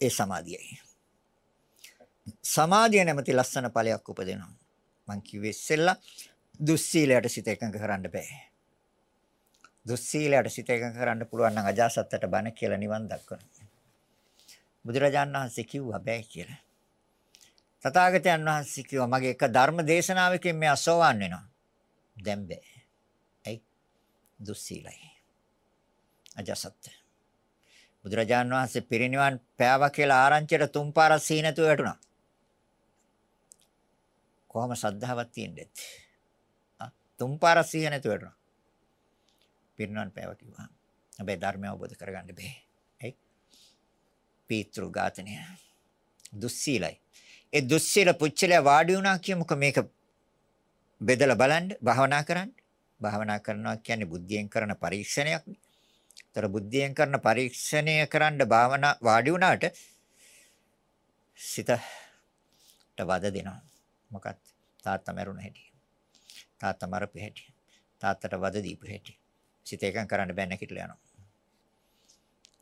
ඒ සමාධියයි. සමාධිය නැමැති ලස්සන ඵලයක් උපදිනවා. මං කිව්වේ ඉස්සෙල්ලා දුස්සීලයට සිත එකඟ කරන්න බෑ. දුස්සීලයට සිත එකඟ කරන්න පුළුවන් නම් අජාසත්තට බණ කියලා නිවන් දක්වනවා. බුදුරජාණන් වහන්සේ කිව්වා බෑ කියලා. තථාගතයන් වහන්සේ කිව්වා මගේ එක ධර්ම දේශනාවකින් මේ අසෝවන් වෙනවා. දැන් බෑ. ඇයි? දුස්සීලයි. අජසත්. බුදුරජාන් වහන්සේ පිරිනිවන් පෑවා කියලා ආරංචියට තුන් පාරක් සීනතු වැටුණා. කොහොම ශ්‍රද්ධාවක් තියෙන්නේ? ආ තුන් පාරක් සීහ නැතු වැටුණා. පිරිනිවන් පෑවා කිව්වා. හැබැයි ධර්මය අවබෝධ කරගන්න බෑ. ඇයි? පීතෘ ඝාතනය. දුස්සීලයි. ඒ දුස්සීල පුච්චලයා වාඩි වුණා කියමුකෝ මේක බෙදලා බලන්න භාවනා කරන්න. භාවනා කරනවා කියන්නේ බුද්ධියෙන් කරන පරීක්ෂණයක්. ତර බුද්ධියෙන් කරන පරීක්ෂණය කරන්න භාවනා වාඩි වුණාට සිතට වද දෙනවා. මොකක්ද? තාත්තා මැරුණ හැටි. තාත්තා මරපු හැටි. තාත්තට වද දීපු හැටි. සිත එකඟ කරන්න බෑ නැකිටලා යනවා.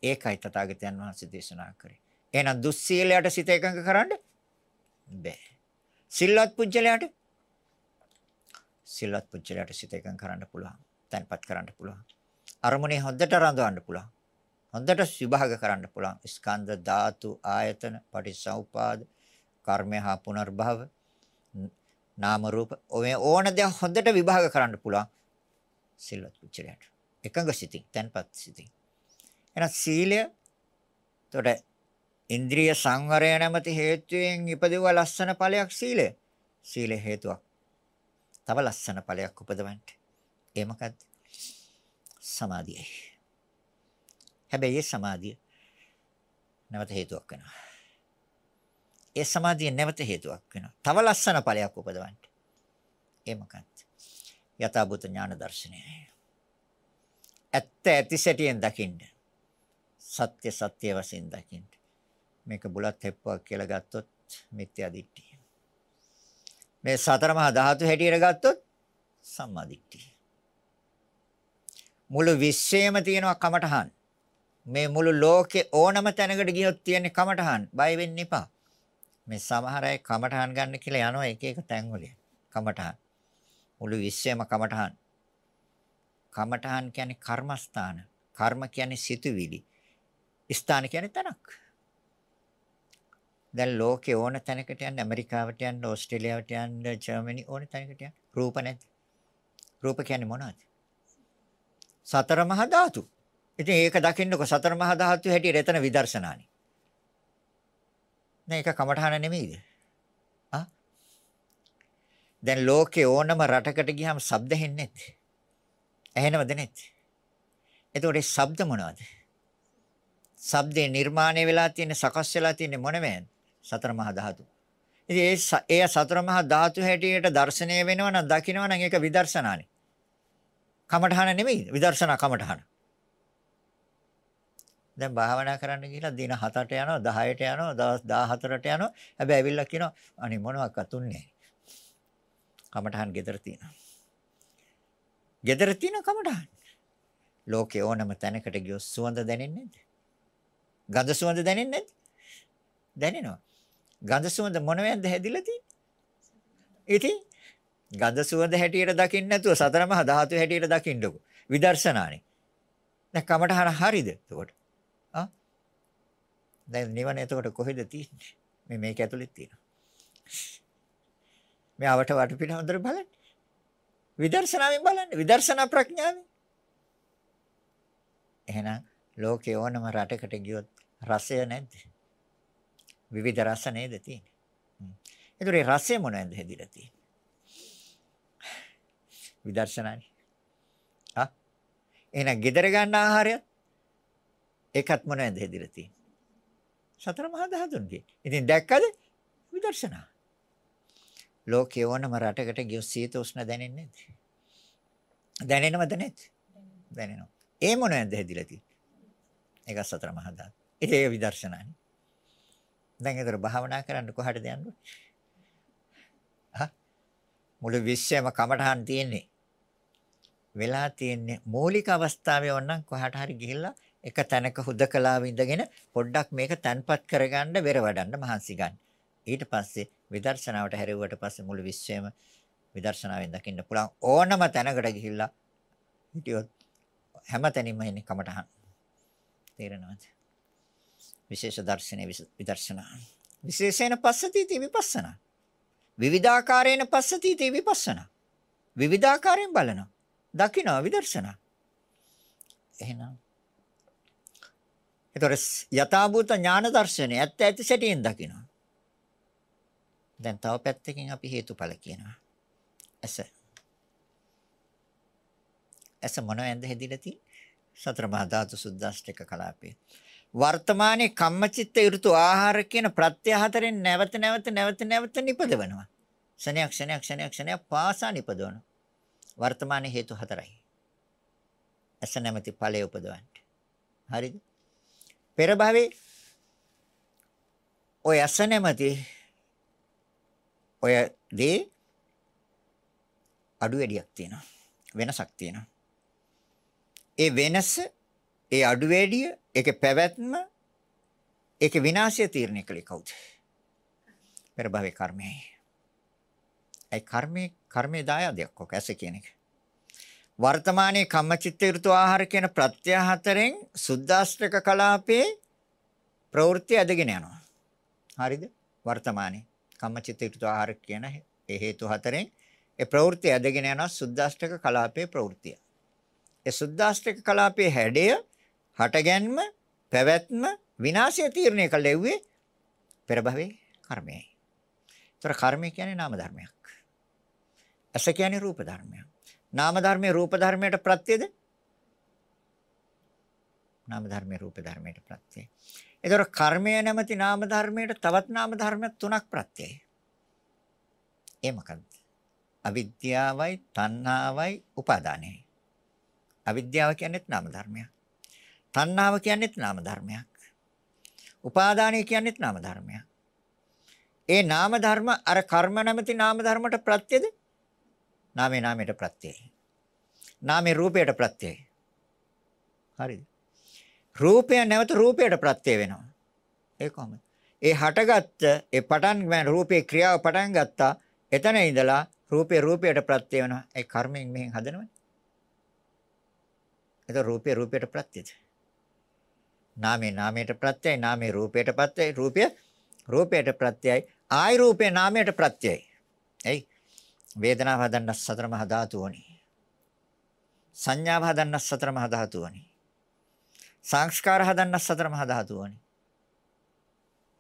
ඒකයි තථාගතයන් වහන්සේ දේශනා කරේ. එහෙනම් දුස්සීලයට සිත එකඟ කරන්න බෑ. සිල්වත් පුජ්‍යලයට සිල්වත් පුජ්‍යලයට සිත එකඟ කරන්න පුළුවන්. තැන්පත් කරන්න පුළුවන්. අරමුණේ හොඳට රඳවන්න පුළුවන්. හොඳට විභාග කරන්න පුළුවන්. ස්කන්ධ ධාතු ආයතන පටිච්චසමුපාද කර්මය හා පුනර්භව නාම රූප ඔය ඕන දේ හොඳට විභාග කරන්න පුළුවන්. සිල්වත් පුජ්‍යලයට. එකඟ සිතින් තැන්පත් සිතින්. එහෙනම් සීලය එතකොට ඉන්ද්‍රිය සංවරය නැමැති හේතුයෙන් ඉපදුව ලස්සන ඵලයක් සීලය. සීල හේතුවක්. තව ලස්සන ඵලයක් උපදවන්න. ඒ මොකද්ද? සමාධියයි. හැබැයි ඒ සමාධිය නැවත හේතුවක් වෙනවා. ඒ සමාධිය නැවත හේතුවක් වෙනවා. තව ලස්සන ඵලයක් උපදවන්න. ඒ මොකක්ද? යථාභූත ඥාන දර්ශනය. ඇත්ත ඇති සැටියෙන් දකින්න. සත්‍ය සත්‍ය වශයෙන් දකින්න. මේක බුලත් හෙප්පුවක් කියලා ගත්තොත් මිත්‍යා දිට්ඨිය. මේ සතර මහා ධාතු හැටියට ගත්තොත් සම්මා දිට්ඨිය. මුළු විශ්වයේම තියෙනවා කමඨහන්. මේ මුළු ලෝකේ ඕනම තැනකට ගියොත් තියෙන කමඨහන්. බය වෙන්න එපා. මේ සමහර අය කමඨහන් ගන්න කියලා යනවා එක එක තැන්වල. කමඨහන්. මුළු විශ්වයේම කමඨහන්. කමඨහන් කියන්නේ කර්මස්ථාන. කර්ම කියන්නේ සිතුවිලි. ස්ථාන කියන්නේ තැනක්. දැන් ලෝකේ ඕන තැනකට යන්න ඇමරිකාවට යන්න ඕස්ට්‍රේලියාවට යන්න ජර්මනි ඕන තැනකට යන්න රූප නැද්ද? රූප කියන්නේ මොනවද? සතර මහා ධාතු. ඉතින් ඒක දකින්නකො සතර මහා ධාතු හැටියට එතන විදර්ශනානි. නේ ඒක කමඨහන නෙමෙයිද? ආ? දැන් ලෝකේ ඕනම රටකට ගියම ශබ්ද හෙන්නේ නැද්ද? ඇහෙනවද නැද්ද? එතකොට ඒ ශබ්ද මොනවද? ශබ්දේ නිර්මාණය වෙලා තියෙන සකස් වෙලා තියෙන මොනවද? සතර මහා ධාතු. ඉතින් ඒ ඒ සතර මහා ධාතු හැටියට දර්ශනය වෙනවා නම් දකිනවා නම් ඒක විදර්ශනානේ. කමඨහන නෙමෙයි විදර්ශනා කමඨහන. දැන් භාවනා කරන්න ගිහලා දින 7ට යනවා 10ට යනවා දවස් 14ට යනවා. හැබැයි ඇවිල්ලා කියනවා අනේ මොනවාක්වත් උන්නේ කමටහන් ගෙදර තියෙනවා. ගෙදර තියෙන කමටහන්. ලෝකේ ඕනම තැනකට ගියොත් සුවඳ දැනෙන්නේ නැද්ද? ගඳ සුවඳ දැනෙන්නේ නැද්ද? දැනෙනවා. ගඳ සුවඳ මොනවෙන්ද හැදිලා තියෙන්නේ? ඉතින් ගඳ සුවඳ හැටියට දකින්න නැතුව සතර මහා ධාතු හැටියට දකින්නකො. විදර්ශනානේ. දැන් කමටහන හරිද? එතකොට. ආ? දැන් නිවන එතකොට කොහෙද තියෙන්නේ? මේ මේක ඇතුළේ තියෙනවා. මේ අවට වටපිට හොඳට බලන්න. විදර්ශනාවෙන් බලන්න. විදර්ශනා ප්‍රඥාවෙන්. එහෙනම් ලෝකේ ඕනම රටකට ගියොත් රසය නැද්ද? විවිධ රස නේද තියෙන්නේ. ඒතර ඒ රසය මොනවද හැදිලා තියෙන්නේ? විදර්ශනානේ. ආ එහෙනම් gedara ගන්න ආහාරය ඒකත් මොනවද හැදිලා තියෙන්නේ? සතර මහා ධාතුන්ගේ. ඉතින් දැක්කද? විදර්ශනා. ලෝකේ ඕනම රටකට ගියොත් සීත උෂ්ණ දැනෙන්නේ නැද්ද? දැනෙනවද නැද්ද? දැනෙනවා. ඒ මොනවද හැදිලා තියෙන්නේ? ඒක සතර මහා ධාතු. ඉතින් ඒක විදර්ශනානේ. දැන් ඒතර භාවනා කරන්න කොහටද යන්නේ? හා මුළු විශ්වයම කමටහන් තියෙන්නේ. වෙලා තියෙන්නේ මූලික අවස්ථාවේ වොන්නම් කොහාට හරි ගිහිල්ලා එක තැනක හුදකලාව ඉඳගෙන පොඩ්ඩක් මේක තන්පත් කරගන්න බෙර වඩන්න මහන්සි ගන්න. ඊට පස්සේ විදර්ශනාවට හැරෙව්වට පස්සේ මුළු විශ්වයම විදර්ශනාවෙන් දකින්න පුළුවන් ඕනම තැනකට ගිහිල්ලා හිටියොත් හැම තැනින්ම එන්නේ කමටහන්. තේරෙනවද? විශේෂ දර්ශනේ විදර්ශනා. විශේෂයෙන් පස්සතිති විපස්සනා. විවිධාකාරයෙන් පස්සතිති විපස්සනා. විවිධාකාරයෙන් බලනවා. දකිනවා විදර්ශනා. එහෙනම් ඒතොර යථාභූත ඥාන දර්ශනය ඇත්ත ඇති සැටියෙන් දකිනවා. දැන් තව පැත්තකින් අපි හේතුඵල කියනවා. ඇස. ඇස මොනවෙන්ද හැදිලා තියෙන්නේ? සතර මහා ධාතු සුද්දාෂ්ටක කලාපේ. වර්තමානයේ කම්මචිත්ත ඍතු ආහාර කියන ප්‍රත්‍ය හතරෙන් නැවත නැවත නැවත නැවත නිපදවනවා. ක්ෂණයක් ක්ෂණයක් ක්ෂණයක් ක්ෂණයක් පාසා නිපදවනවා. වර්තමානයේ හේතු හතරයි. ඇස නැමැති ඵලය උපදවන්න. හරිද? පෙර භවයේ ඔය ඇස නැමැති ඔය දේ අඩු වැඩියක් තියෙනවා. වෙනසක් තියෙනවා. ඒ වෙනස ඒ අඩු වැඩිය ඒකේ පැවැත්ම ඒකේ විනාශය තීරණය කළේ කවුද? පෙර භවයේ කර්මයයි. ඒ කර්මයේ කර්මයේ දායාදයක් ඔක ඇස කියන එක. වර්තමානයේ කම්මචිත්ත ඍතු ආහාර කියන ප්‍රත්‍ය හතරෙන් සුද්දාස්ත්‍රක කලාපේ ප්‍රවෘත්ති ඇදගෙන යනවා. හරිද? වර්තමානයේ කම්මචිත්ත ඍතු ආහාර කියන ඒ හේතු හතරෙන් ඒ ප්‍රවෘත්ති ඇදගෙන යනවා සුද්දාස්ත්‍රක කලාපේ ප්‍රවෘත්තිය. ඒ සුද්දාස්ත්‍රක කලාපේ හැඩය හටගැන්ම පැවැත්ම විනාශය තීරණය කළ ලැබුවේ පෙර භවයේ කර්මයයි. ඒතර කර්මය කියන්නේ නාම ධර්මයක්. ඇස කියන්නේ රූප ධර්මයක්. නාම ධර්මයේ රූප ධර්මයට ප්‍රත්‍යද? නාම ධර්මයේ රූප ධර්මයට ප්‍රත්‍යයි. ඒතර කර්මය නැමැති නාම ධර්මයට තවත් නාම ධර්ම තුනක් ප්‍රත්‍යයි. ඒ මොකක්ද? අවිද්‍යාවයි, තණ්හාවයි, උපාදානයයි. අවිද්‍යාව කියන්නේත් නාම ධර්මයක්. තණ්හාව කියන්නේත් නාම ධර්මයක්. උපාදානය කියන්නේත් නාම ධර්මයක්. ඒ නාම ධර්ම අර කර්ම නැමැති නාම ධර්මයට ප්‍රත්‍යද? නාමේ නාමයට ප්‍රත්‍යයයි. නාමේ රූපයට ප්‍රත්‍යයයි. හරිද? රූපය නැවත රූපයට ප්‍රත්‍ය වෙනවා. ඒ කොහොමද? ඒ හටගත්ත ඒ පටන් ගන්න රූපේ ක්‍රියාව පටන් ගත්තා. එතන ඉඳලා රූපේ රූපයට ප්‍රත්‍ය වෙනවා. ඒ කර්මයෙන් මෙහෙන් හදනවනේ. ඒක රූපේ රූපයට ප්‍රත්‍යද? නාමේ නාමයට ප්‍රත්‍යයි නාමේ රූපයට ප්‍රත්‍යයි රූපය රූපයට ප්‍රත්‍යයි ආයි රූපේ නාමයට ප්‍රත්‍යයි එයි වේදනාව හදන්න සතර මහා ධාතු වනි සංඥාව හදන්න සතර මහා ධාතු වනි සංස්කාර හදන්න සතර මහා ධාතු වනි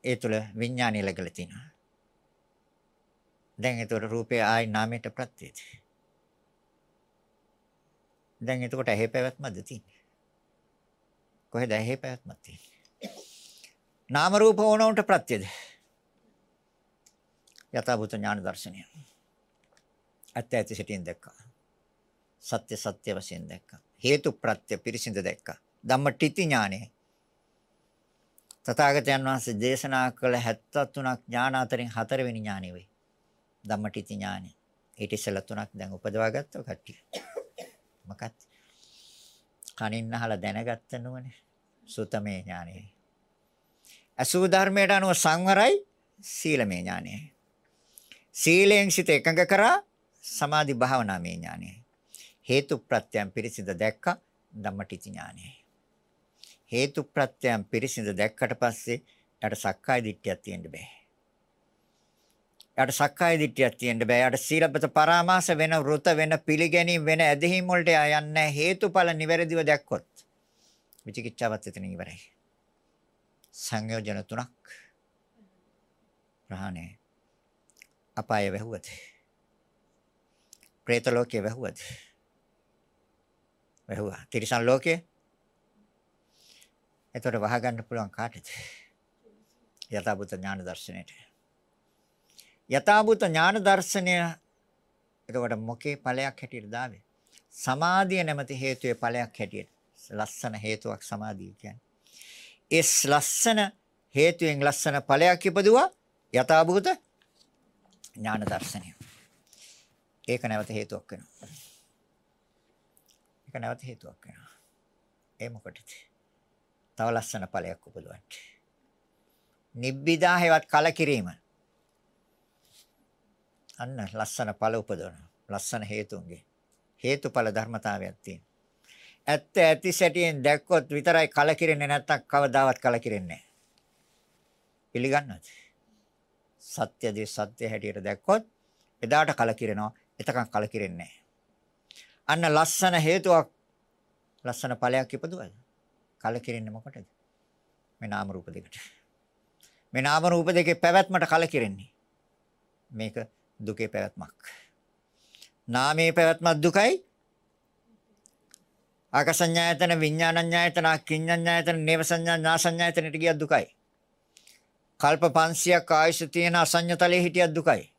ඒ තුල විඥානය ලැබලා තිනවා දැන් ඒතකොට රූපේ ආයි නාමයට ප්‍රත්‍යද දැන් එතකොට ඇහි පැවැත්මද තියෙන්නේ කොහෙද ඇහි පැවැත්මක් තියෙන්නේ? නාම රූප ඕනොන්ට ප්‍රත්‍යද? යථාභූත ඥාන දර්ශනය. ඇත්ත ඇති සිටින් දැක්කා. සත්‍ය සත්‍ය වශයෙන් දැක්කා. හේතු ප්‍රත්‍ය පිරිසිඳ දැක්කා. ධම්මටිති ඥානෙ. තථාගතයන් වහන්සේ දේශනා කළ 73ක් ඥාන අතරින් හතරවෙනි ඥානෙ වෙයි. ධම්මටිති ඥානෙ. ඊට ඉස්සෙල්ලා තුනක් දැන් උපදවා ගත්තව කට්ටිය. මොකක්ද? කනින් අහලා දැනගත්ත නුවනේ. සුතමේ ඥානෙ. අසු ධර්මයට අනුව සංවරයි සීලමේ ඥානෙ. සීලෙන් සිත එකඟ කරා සමාධි භාවනාමේ ඥානෙ. හේතු ප්‍රත්‍යයන් පිරිසිඳ දැක්ක ධම්මටිති ඥානෙ. හේතු ප්‍රත්‍යයන් පිරිසිඳ දැක්කට පස්සේ යට සක්කාය දිට්ඨියක් තියෙන්න බෑ. යට සක්කාය දිට්ඨියක් තියෙන්න බෑ. යට සීලබ්බත පරාමාස වෙන වෘත වෙන පිළිගැනීම් වෙන ඇදහිම් වලට යන්නේ හේතුඵල නිවැරදිව දැක්කොත්. විචිකිච්ඡාවත් එතන ඉවරයි. සංයෝජන තුනක් ප්‍රහාණය. අපාය වැහුවද? പ്രേත ලෝකයේ වැහුවද? වැහුවා. තිරිසන් ලෝකයේ එතකොට වහගන්න පුළුවන් කාටද? යථාභූත ඥාන දර්ශනයට. යථාභූත ඥාන දර්ශනය එතකොට මොකේ ඵලයක් හැටියට දාවේ? සමාධිය නැමැති හේතුවේ ඵලයක් හැටියට. ලස්සන හේතුවක් සමාධිය කියන්නේ. ඒ ලස්සන හේතුයෙන් ලස්සන ඵලයක් ඉපදුවා යථාභූත ඥාන දර්ශනය. ඒක නැවත හේතුවක් වෙනවා. ඒක නැවත හේතුවක් වෙනවා. ඒ මොකටද? තව ලස්සන ඵලයක් උපදවන්න. නිබ්බිදා හේවත් කලකිරීම. අන්න ලස්සන ඵල උපදවන. ලස්සන හේතුන්ගේ. හේතුඵල ධර්මතාවයක් තියෙනවා. ඇත්ත ඇති සැටියෙන් දැක්කොත් විතරයි කලකිරෙන්නේ නැත්තම් කවදාවත් කලකිරෙන්නේ නැහැ. පිළිගන්නවද? සත්‍යදී සත්‍ය හැටියට දැක්කොත් එදාට කලකිරෙනවා. එතකන් කලකිරෙන්නේ නැහැ. අන්න ලස්සන හේතුවක් ලස්සන ඵලයක් ඉපදුවද? කලකිරෙන්නේ මොකටද? මේ නාම රූප දෙකට. මේ නාම රූප දෙකේ පැවැත්මට කලකිරෙන්නේ. මේක දුකේ පැවැත්මක්. නාමයේ පැවැත්මක් දුකයි. ආකසඤ්ඤායතන විඥානඤ්ඤායතන කිඤ්ඤඤ්ඤායතන නේවසඤ්ඤා ඥාසඤ්ඤායතනට ගිය දුකයි. කල්ප 500ක් ආයුෂ තියෙන අසඤ්ඤතලයේ හිටිය දුකයි.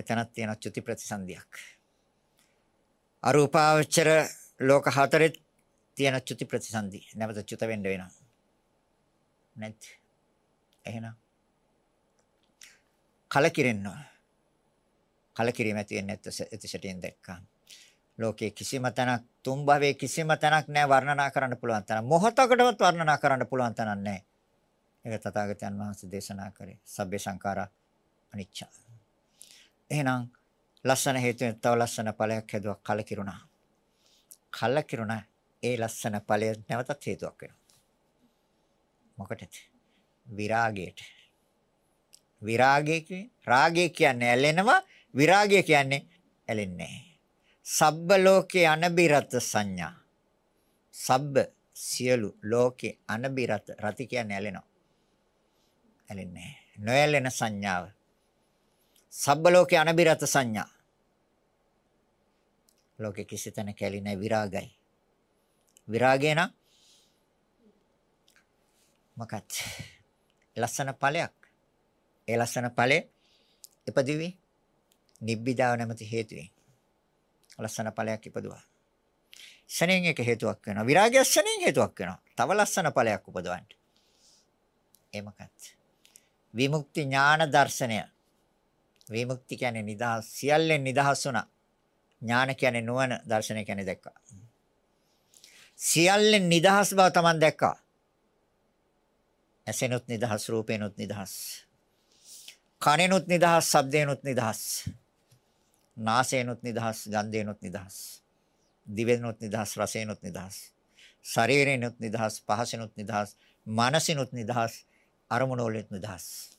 එයි. එතනක් තියෙන චුති ප්‍රතිසන්දියක්. අරූපාවචර ලෝක හතරෙත් තියෙන චුති ප්‍රතිසන්දි නැවත චුත වෙන්න වෙනවා. නැත්. එහෙනම් කලකිරෙන්න කලකිරීම ඇති වෙන්නේ නැත්te එතිසටින් දැක්කා. ලෝකේ කිසිම තැනක් තුන් භවයේ කිසිම තැනක් නැහැ වර්ණනා කරන්න පුළුවන් තැන. මොහොතකටවත් වර්ණනා කරන්න පුළුවන් තැනක් නැහැ. ඒක තථාගතයන් වහන්සේ දේශනා කරේ. සබ්බේ සංඛාරා අනිච්ච. එහෙනම් ලස්සන හේතුවෙන් තව ලස්සන ඵලයක් හැදුවා කලකිරුණා. කලකිරුණා ඒ ලස්සන ඵලය නැවතත් හේතුවක් වෙනවා. මොකටද? විරාගයට. විරාගය රාගය කියන්නේ ඇලෙනවා විරාගය කියන්නේ ඇලෙන්නේ සබ්බ ලෝකේ අනබිරත සංඥා. සබ්බ සියලු ලෝකේ අනබිරත රති කියන්නේ ඇලෙනවා. ඇලෙන්නේ නොඇලෙන සංඥාව. සබ්බ ලෝකේ අනබිරත සංඥා. ලෝකේ කිසි තැනක ඇලෙන්නේ විරාගයි. විරාගය නම් මොකක්ද? ලස්සන ඵලයක්. ඒ ලස්සන ඵලෙ ඉපදිවි නිබ්බිදාව නැමැති හේතුවෙන්. ලස්සන ඵලයක් ඉපදුවා. ශණයෙන් එක හේතුවක් වෙනවා. විරාගය ශණයෙන් හේතුවක් වෙනවා. තව ලස්සන ඵලයක් උපදවන්න. ඒ මොකක්ද? විමුක්ති ඥාන දර්ශනය. විමුක්ති කියන්නේ නිදහස් සියල්ලෙන් නිදහස් වුණා. ඥාන කියන්නේ නුවණ දර්ශනය කියන්නේ දැක්කා. සියල්ලෙන් නිදහස් බව Taman දැක්කා. ඇසෙනුත් නිදහස්, රූපේනුත් නිදහස්. කනෙනුත් නිදහස්, ශබ්දේනුත් නිදහස්. නාසයෙන්ුත් නිදහස්, ගන්ධයෙන්ුත් නිදහස්. දිවෙනුත් නිදහස්, රසයෙන්ුත් නිදහස්. ශරීරයෙන්ුත් නිදහස්, පහසෙනුත් නිදහස්, මනසිනුත් නිදහස්, අරමුණු වලින් නිදහස්.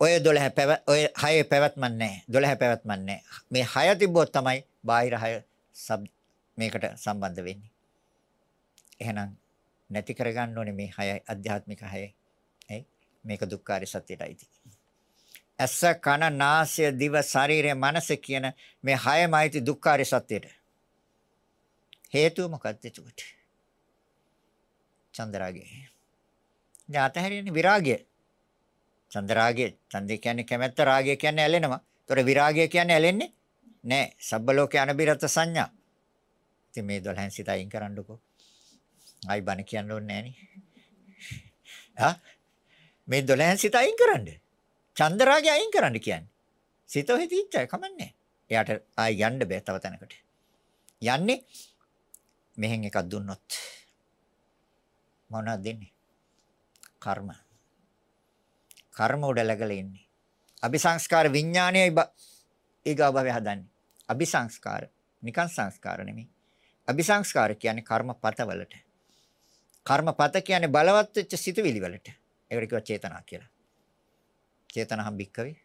ඔය 12 පැව ඔය 6 පැවැත්මක් නැහැ. 12 පැවැත්මක් නැහැ. මේ 6 තිබ්බොත් තමයි බාහිර 6 සබ් මේකට සම්බන්ධ වෙන්නේ. එහෙනම් නැති කරගන්න ඕනේ මේ හයයි අධ්‍යාත්මික හයයි. ඇයි? මේක දුක්ඛාරය සත්‍යයටයි තියෙන්නේ. ඇස කන නාසය දිව ශරීරය මනස කියන මේ හයමයි දුක්ඛාරය සත්‍යයට. හේතුව මොකක්ද එතකොට? චන්දරාගය. දැන් අතහැරියනේ විරාගය. චන්දරාගය, ඡන්දේ කියන්නේ කැමැත්ත, රාගය කියන්නේ ඇලෙනවා. ඒතොර විරාගය කියන්නේ ඇලෙන්නේ නැහැ. සබ්බ ලෝකේ අනබිරත සංඥා. ඉතින් මේ 12න් සිත අයින් කරන්නකෝ. ආයි බණ කියන්න ඕනේ නෑනේ. මේ 12 සිත අයින් කරන්න. චන්දරාගය අයින් කරන්න කියන්නේ. සිත ඔහෙ තීච්චයි කමන්නේ. එයාට ආයි යන්න බෑ තව තැනකට. යන්නේ මෙහෙන් එකක් දුන්නොත් මොනවද දෙන්නේ? කර්ම. කර්ම උඩ läගලා ඉන්නේ. අபிසංස්කාර විඥානයයි ඊගා භවය හදන්නේ. අபிසංස්කාර නිකන් සංස්කාර නෙමෙයි. අபிසංස්කාර කියන්නේ කර්මපතවලට. කර්මපත කියන්නේ බලවත් වෙච්ච සිතුවිලි වලට. ඒකට කියව චේතනා කියලා. චේතනහම් බික්කවේ.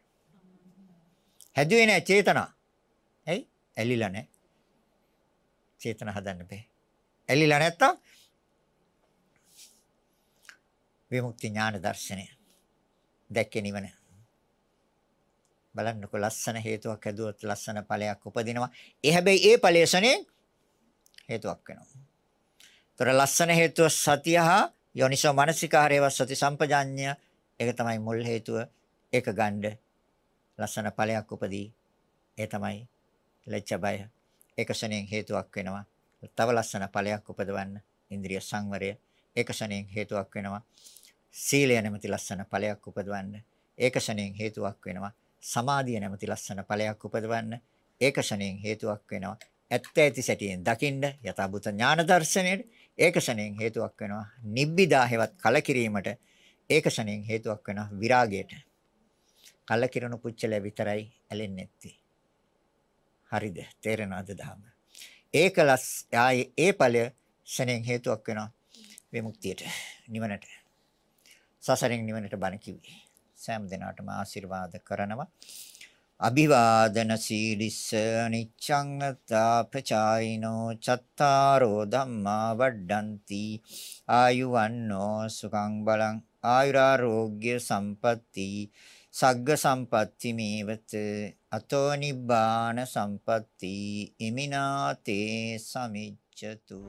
හැදුවේ නැහැ චේතනා. ඇයි? ඇලිලා නැහැ. චේතන හදන්න බෑ. ඇලිලා නැත්තම් විමුක්ති ඥාන දර්ශනය. දැක්කේ නිවන. බලන්නකො ලස්සන හේතුවක් ඇදුවොත් ලස්සන ඵලයක් උපදිනවා. ඒ හැබැයි ඒ ඵලයසනේ හේතුවක් වෙනවා. ତොර ලස්සන හේතුව සතිය හා යෝනිසෝ මනසිකාරයව සති සම්පජාඤ්ඤය ඒක තමයි මුල් හේතුව. ඒක ගන්න ලස්සන ඵලයක් උපදී. ඒ තමයි ලැජ්ජ බය. ඒකසණයෙන් හේතුවක් වෙනවා. තව ලස්සන ඵලයක් උපදවන්න ඉන්ද්‍රිය සංවරය ඒකසණයෙන් හේතුවක් වෙනවා. සීලය නැමැති ලස්සන ඵලයක් උපදවන්න ඒකසණයෙන් හේතුවක් වෙනවා. සමාධිය නැමැති ලස්සන ඵලයක් උපදවන්න ඒක ෂණයෙන් හේතුවක් වෙනවා. ඇත්ත ඇති සැටියෙන් දකින්න යථාභූත ඥාන දර්ශනයේ ඒක ෂණයෙන් හේතුවක් වෙනවා. නිබ්බිදා හේවත් කලකිරීමට ඒක ෂණයෙන් හේතුවක් වෙනවා විරාගයට. කලකිරණු පුච්චල විතරයි ඇලෙන්නේ නැත්තේ. හරිද? තේරෙනවද දහම? ඒකලස් ආයේ ඒ ඵලය ෂණයෙන් හේතුවක් වෙනවා විමුක්තියට නිවනට. සසරෙන් නිවනට බණ කිව්වේ. සෑම දිනාටම ආශිර්වාද කරනවා. අභිවාදන සීලිස්ස නිච්ඡං තාපචායිනෝ චත්තාරෝ ධම්මා වඩ්ඩಂತಿ. ආයුවන්නෝ සුඛං බලං ආයුරාෝග්‍ය සම්පatti. සග්ග සම්පatti මේවත. අතෝ නිබ්බාන සම්පatti. ඉමිනාතේ සමිච්ඡතු.